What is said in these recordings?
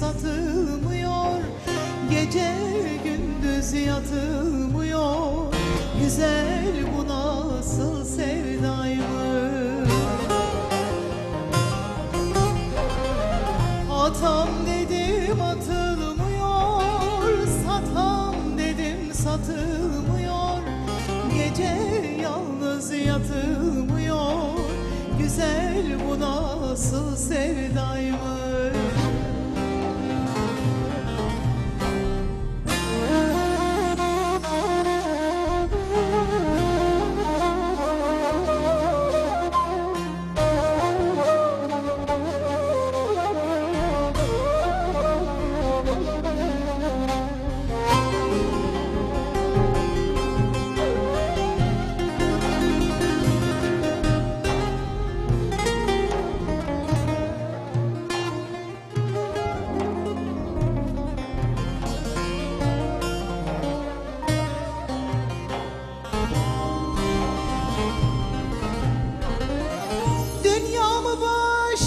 satılmıyor. Gece gündüz yatılmıyor. Güzel bu nasıl sevdaymış? Atam dedim atılmıyor. Satam dedim satılmıyor. Gece yalnız yatılmıyor. Güzel bu nasıl sevdaymış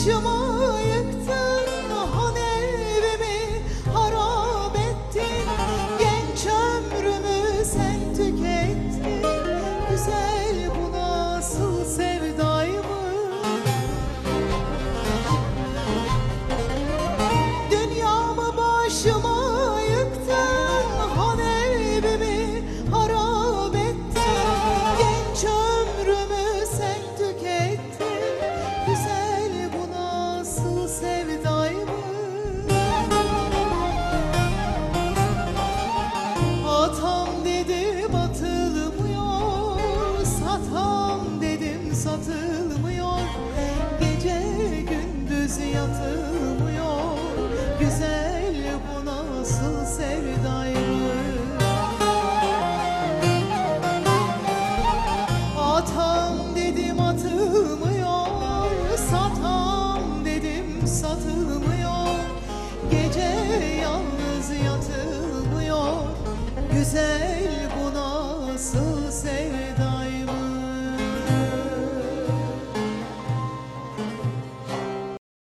chamou. Satılmıyor. Gece gündüz yatılmıyor. Güzel bu nasıl sevdaymış Atam dedim atılmıyor. Satam dedim satılmıyor. Gece yalnız yatılmıyor. Güzel bu nasıl